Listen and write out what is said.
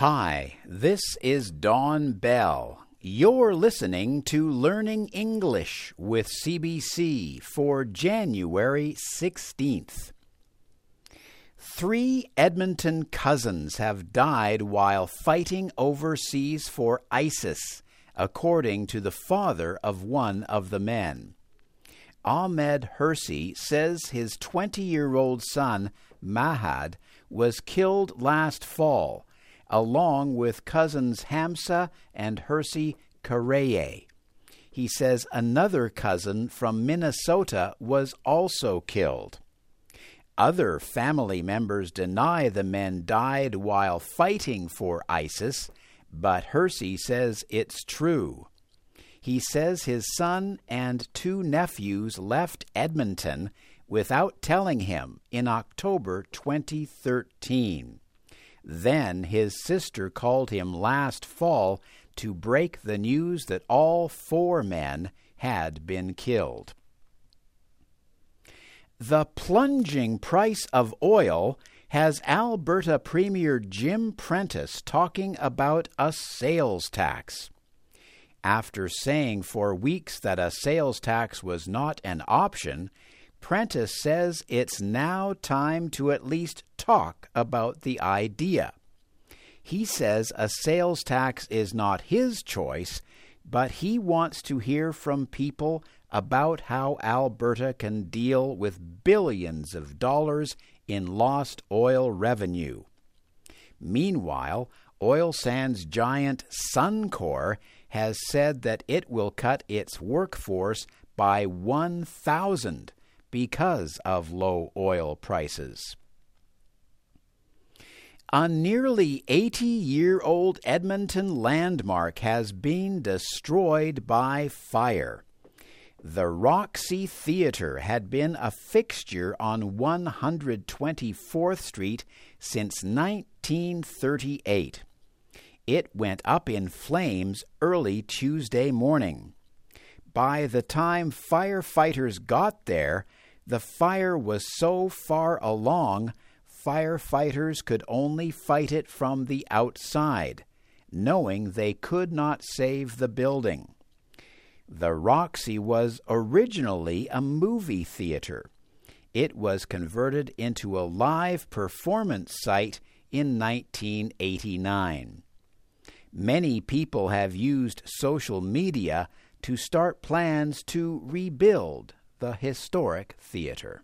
Hi, this is Don Bell. You're listening to Learning English with CBC for January 16th. Three Edmonton cousins have died while fighting overseas for ISIS, according to the father of one of the men. Ahmed Hirsi says his 20 year old son, Mahad, was killed last fall along with cousins Hamza and Hersi Kariye. He says another cousin from Minnesota was also killed. Other family members deny the men died while fighting for ISIS, but Hirsi says it's true. He says his son and two nephews left Edmonton without telling him in October 2013. Then his sister called him last fall to break the news that all four men had been killed. The plunging price of oil has Alberta Premier Jim Prentice talking about a sales tax. After saying for weeks that a sales tax was not an option, Prentice says it's now time to at least talk about the idea. He says a sales tax is not his choice, but he wants to hear from people about how Alberta can deal with billions of dollars in lost oil revenue. Meanwhile, oil sands giant Suncor has said that it will cut its workforce by 1,000 because of low oil prices. A nearly 80 year old Edmonton landmark has been destroyed by fire. The Roxy Theatre had been a fixture on 124th Street since 1938. It went up in flames early Tuesday morning. By the time firefighters got there, the fire was so far along, firefighters could only fight it from the outside, knowing they could not save the building. The Roxy was originally a movie theater. It was converted into a live performance site in 1989. Many people have used social media to start plans to rebuild the historic theater.